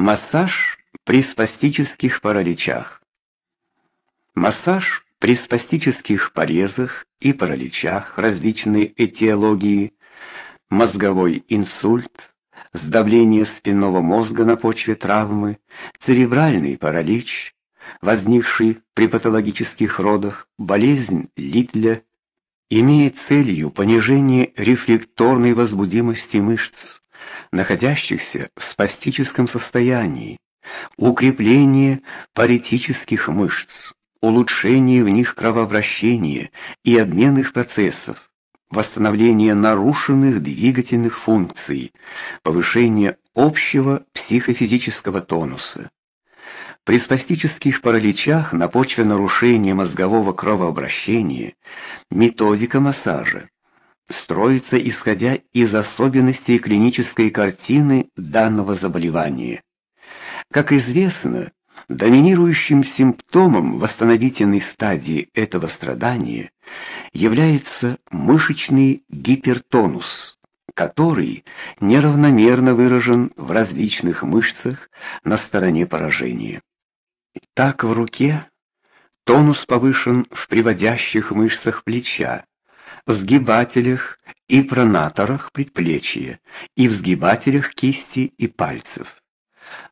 Массаж при спастических параличах. Массаж при спастических порезах и параличах различной этиологии, мозговой инсульт, сдавление спинного мозга на почве травмы, церебральный паралич, возникший при патологических родах, болезнь Литля, имеет целью понижение рефлекторной возбудимости мышц, находящихся в спастическом состоянии, укрепление паритических мышц, улучшение в них кровообращения и обменных процессов, восстановление нарушенных двигательных функций, повышение общего психофизического тонуса. При спастических параличах на почве нарушения мозгового кровообращения методика массажа строится исходя из особенностей клинической картины данного заболевания. Как известно, доминирующим симптомом восстановительной стадии этого страдания является мышечный гипертонус, который неравномерно выражен в различных мышцах на стороне поражения. Так в руке тонус повышен в приводящих мышцах плеча, сгибателях и пронаторах предплечья и в сгибателях кисти и пальцев.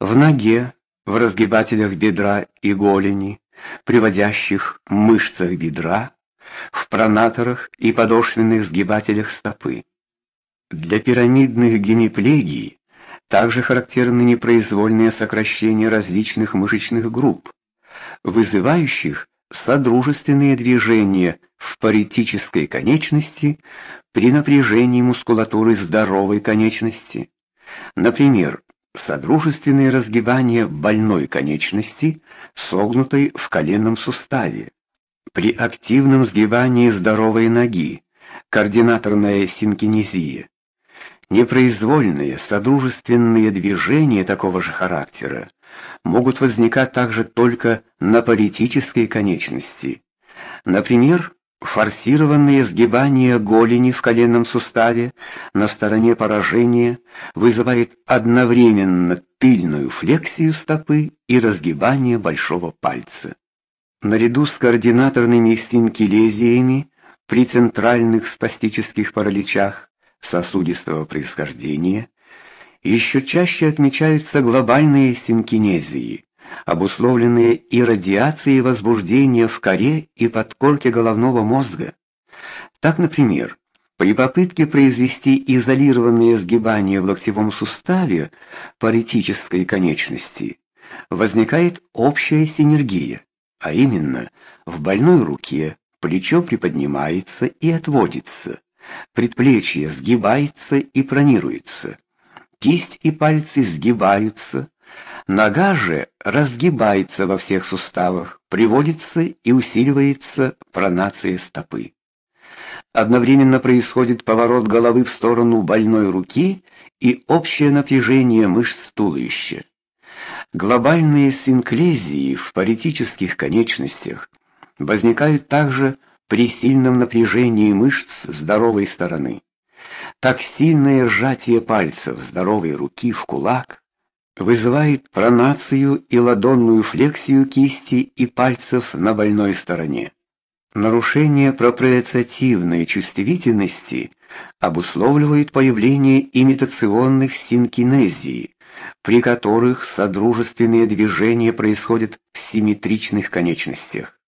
В ноге, в разгибателях бедра и голени, приводящих мышцах бедра, в пронаторах и подошвенных сгибателях стопы. Для пирамидных гемиплегий также характерны непроизвольные сокращения различных мышечных групп, вызывающих содружественные движения в паритической конечности при напряжении мускулатуры здоровой конечности. Например, содружественные разгибания больной конечности, согнутой в коленном суставе. При активном сгибании здоровой ноги, координаторная синкинезия. Непроизвольные содружественные движения такого же характера могут возникать также только на паритической конечности. Например, форсированные сгибания голени в коленном суставе на стороне поражения вызывает одновременно тыльную флексию стопы и разгибание большого пальца. Наряду с координаторными синкилезиями при центральных спастических параличах сосудистого происхождения еще чаще отмечаются глобальные синкинезии, обусловленные иррадиацией возбуждения в коре и подкорке головного мозга. Так, например, при попытке произвести изолированные сгибания в локтевом суставе паритической конечности возникает общая синергия, а именно в больной руке плечо приподнимается и отводится, предплечье сгибается и пронируется. Кисть и пальцы сгибаются, нога же разгибается во всех суставах, приводится и усиливается пронация стопы. Одновременно происходит поворот головы в сторону больной руки и общее напряжение мышц туловища. Глобальные синклезии в паритических конечностях возникают также при сильном напряжении мышц здоровой стороны. Так сильное сжатие пальцев здоровой руки в кулак вызывает пронацию и ладонную флексию кисти и пальцев на больной стороне. Нарушение проприоцептивной чувствительности обусловливает появление имитационных синкинезий, при которых содружественные движения происходят в симметричных конечностях.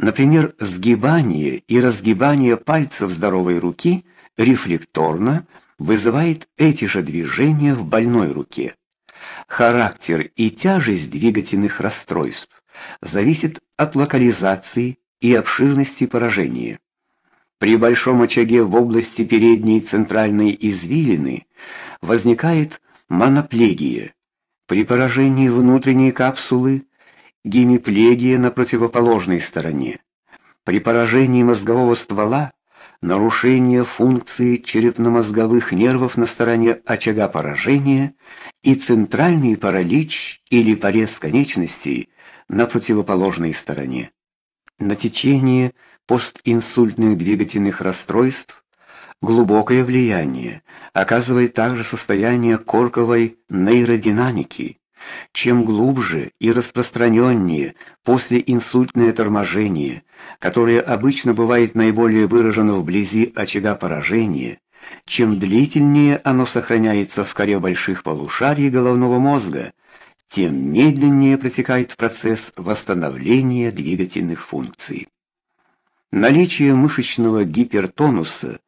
Например, сгибание и разгибание пальцев здоровой руки рефлекторно вызывает эти же движения в больной руке. Характер и тяжесть двигательных расстройств зависит от локализации и обширности поражения. При большом очаге в области передней центральной извилины возникает моноплегия. При поражении внутренней капсулы гемиплегия на противоположной стороне. При поражении мозгового ствола нарушение функции черепно-мозговых нервов на стороне очага поражения и центральный паралич или порез конечностей на противоположной стороне. На течение постинсультных двигательных расстройств глубокое влияние оказывает также состояние корковой нейродинамики, Чем глубже и распространеннее послеинсультное торможение, которое обычно бывает наиболее выражено вблизи очага поражения, чем длительнее оно сохраняется в коре больших полушарий головного мозга, тем медленнее протекает процесс восстановления двигательных функций. Наличие мышечного гипертонуса,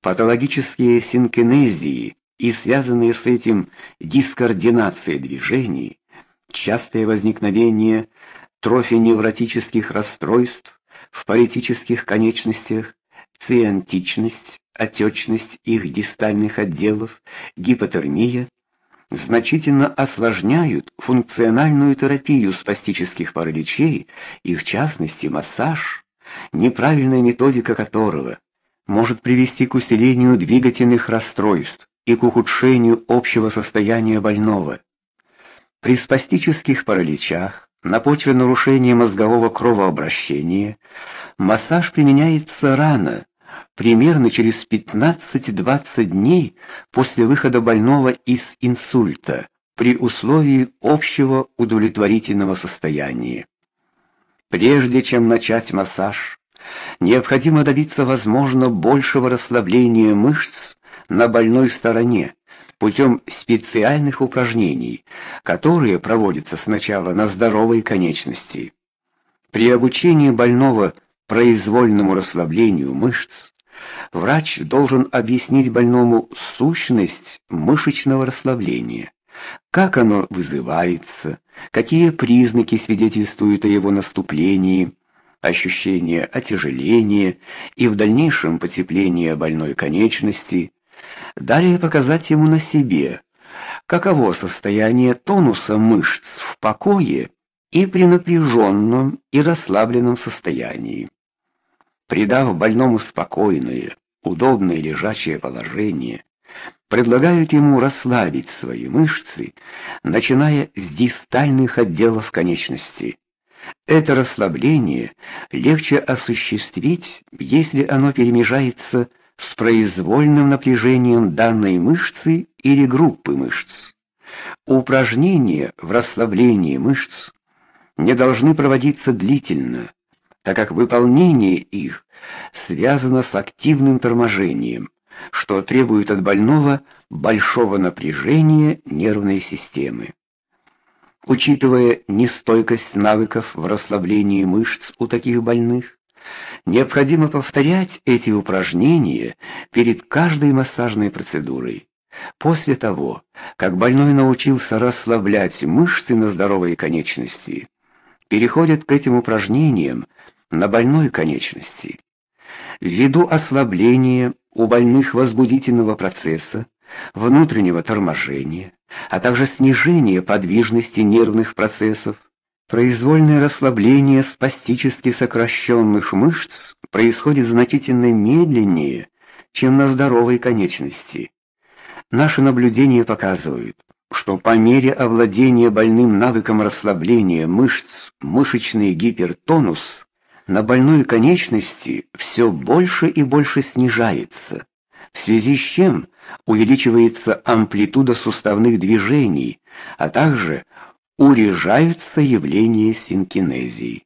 патологические синкинезии и связанные с этим дискоординация движений, частое возникновение трофиневротических расстройств в паритических конечностях, циантичность, отечность их дистальных отделов, гипотермия значительно осложняют функциональную терапию спастических параличей и в частности массаж, неправильная методика которого может привести к усилению двигательных расстройств и к ухудшению общего состояния больного. При спастических параличах на почве нарушения мозгового кровообращения массаж применяется рано, примерно через 15-20 дней после выхода больного из инсульта, при условии общего удовлетворительного состояния. Прежде чем начать массаж, необходимо добиться возможно большего расслабления мышц на больной стороне путем специальных упражнений, которые проводятся сначала на здоровой конечности. При обучении больного произвольному расслаблению мышц врач должен объяснить больному сущность мышечного расслабления, как оно вызывается, какие признаки свидетельствуют о его наступлении, ощущение отяжеления и в дальнейшем потепления больной конечности, Далее показать ему на себе, каково состояние тонуса мышц в покое и при напряженном и расслабленном состоянии. Придав больному спокойное, удобное лежачее положение, предлагают ему расслабить свои мышцы, начиная с дистальных отделов конечности. Это расслабление легче осуществить, если оно перемежается с произвольным напряжением данной мышцы или группы мышц. Упражнения в расслаблении мышц не должны проводиться длительно, так как выполнение их связано с активным торможением, что требует от больного большого напряжения нервной системы. Учитывая нестойкость навыков в расслаблении мышц у таких больных, Необходимо повторять эти упражнения перед каждой массажной процедурой. После того, как больной научился расслаблять мышцы на здоровой конечности, переходит к этим упражнениям на больной конечности. Ввиду ослабления у больных возбудительного процесса, внутреннего торможения, а также снижения подвижности нервных процессов, Произвольное расслабление спастически сокращенных мышц происходит значительно медленнее, чем на здоровой конечности. Наши наблюдения показывают, что по мере овладения больным навыком расслабления мышц мышечный гипертонус на больной конечности все больше и больше снижается, в связи с чем увеличивается амплитуда суставных движений, а также урежаются явления синкинезии.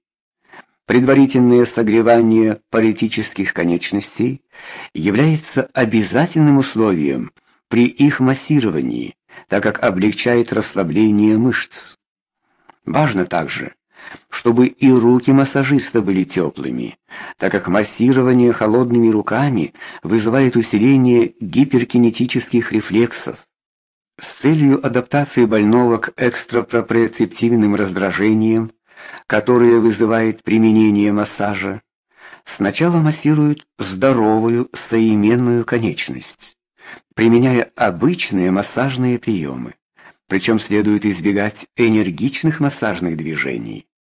Предварительное согревание паритических конечностей является обязательным условием при их массировании, так как облегчает расслабление мышц. Важно также, чтобы и руки массажиста были теплыми, так как массирование холодными руками вызывает усиление гиперкинетических рефлексов. С целью адаптации больного к экстрапроприоцептивным раздражениям, которые вызывает применение массажа, сначала массируют здоровую соименную конечность, применяя обычные массажные приемы. Причем следует избегать энергичных массажных движений.